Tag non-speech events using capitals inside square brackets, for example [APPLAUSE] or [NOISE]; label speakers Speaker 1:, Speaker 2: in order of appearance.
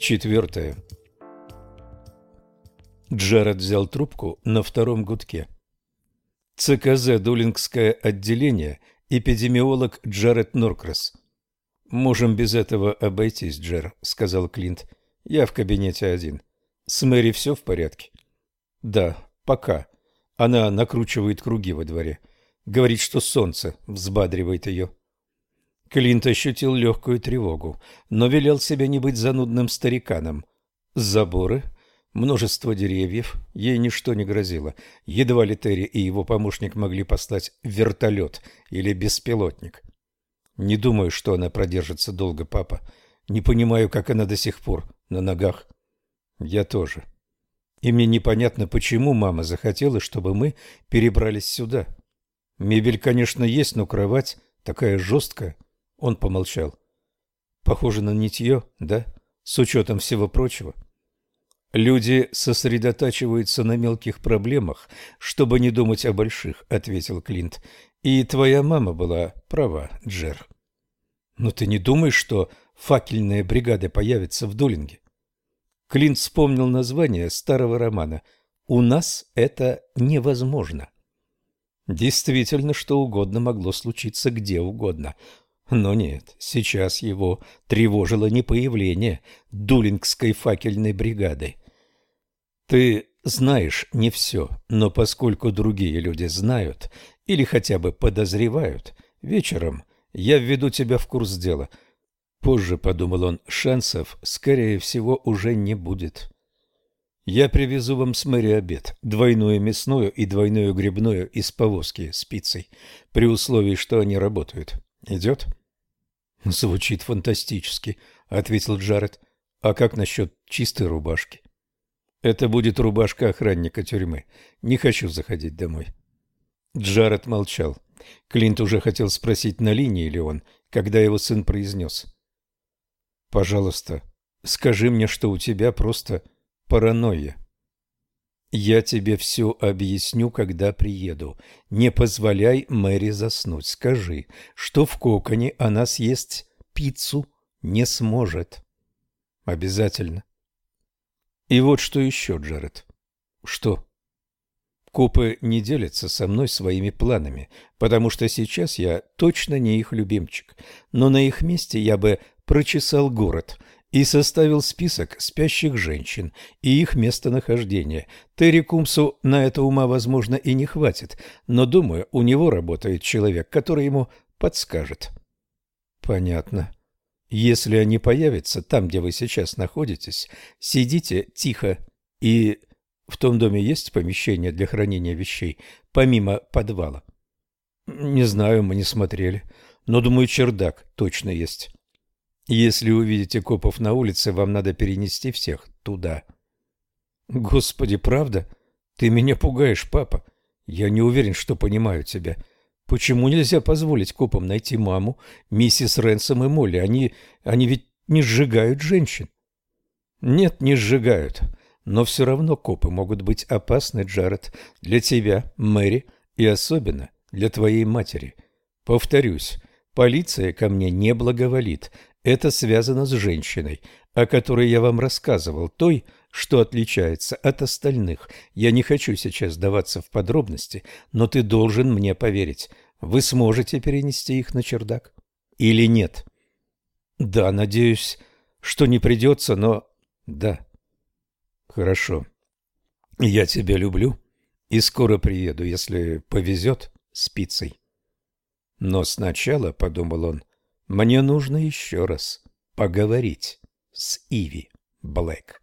Speaker 1: Четвертое. Джаред взял трубку на втором гудке. ЦКЗ Дулингское отделение, эпидемиолог Джаред Норкрас. «Можем без этого обойтись, Джер», — сказал Клинт. «Я в кабинете один. С Мэри все в порядке?» «Да, пока. Она накручивает круги во дворе. Говорит, что солнце взбадривает ее». Клинт ощутил легкую тревогу, но велел себе не быть занудным стариканом. Заборы, множество деревьев, ей ничто не грозило. Едва ли Терри и его помощник могли послать вертолет или беспилотник. Не думаю, что она продержится долго, папа. Не понимаю, как она до сих пор на ногах. Я тоже. И мне непонятно, почему мама захотела, чтобы мы перебрались сюда. Мебель, конечно, есть, но кровать такая жесткая. Он помолчал. Похоже на нитье, да? С учетом всего прочего. Люди сосредотачиваются на мелких проблемах, чтобы не думать о больших, ответил Клинт. И твоя мама была права, Джер. Но ты не думаешь, что факельная бригада появится в Дулинге? Клинт вспомнил название старого романа. У нас это невозможно. Действительно, что угодно могло случиться где угодно. Но нет, сейчас его тревожило не появление Дулингской факельной бригады. Ты знаешь не все, но поскольку другие люди знают или хотя бы подозревают, вечером я введу тебя в курс дела. Позже, подумал он, шансов, скорее всего, уже не будет. Я привезу вам с Мэри обед, двойную мясную и двойную грибную из повозки с пиццей, при условии, что они работают. Идет? — [LAUGHS] Звучит фантастически, ответил Джаред. А как насчет чистой рубашки? Это будет рубашка охранника тюрьмы. Не хочу заходить домой. Джаред молчал. Клинт уже хотел спросить, на линии ли он, когда его сын произнес. «Пожалуйста, скажи мне, что у тебя просто паранойя». «Я тебе все объясню, когда приеду. Не позволяй Мэри заснуть. Скажи, что в коконе она съесть пиццу не сможет». «Обязательно». «И вот что еще, Джаред». «Что?» Копы не делятся со мной своими планами, потому что сейчас я точно не их любимчик. Но на их месте я бы прочесал город и составил список спящих женщин и их местонахождение. Терри Кумсу на это ума, возможно, и не хватит, но, думаю, у него работает человек, который ему подскажет. Понятно. Если они появятся там, где вы сейчас находитесь, сидите тихо и... В том доме есть помещение для хранения вещей, помимо подвала? Не знаю, мы не смотрели, но, думаю, чердак точно есть. Если увидите копов на улице, вам надо перенести всех туда. Господи, правда? Ты меня пугаешь, папа. Я не уверен, что понимаю тебя. Почему нельзя позволить копам найти маму, миссис Ренсом и Молли? Они, они ведь не сжигают женщин. Нет, не сжигают. Но все равно копы могут быть опасны, Джаред, для тебя, Мэри, и особенно для твоей матери. Повторюсь, полиция ко мне не благоволит. Это связано с женщиной, о которой я вам рассказывал, той, что отличается от остальных. Я не хочу сейчас даваться в подробности, но ты должен мне поверить. Вы сможете перенести их на чердак? Или нет? Да, надеюсь, что не придется, но... Да. Хорошо. Я тебя люблю и скоро приеду, если повезет, с пиццей. Но сначала, — подумал он, — мне нужно еще раз поговорить с Иви Блэк.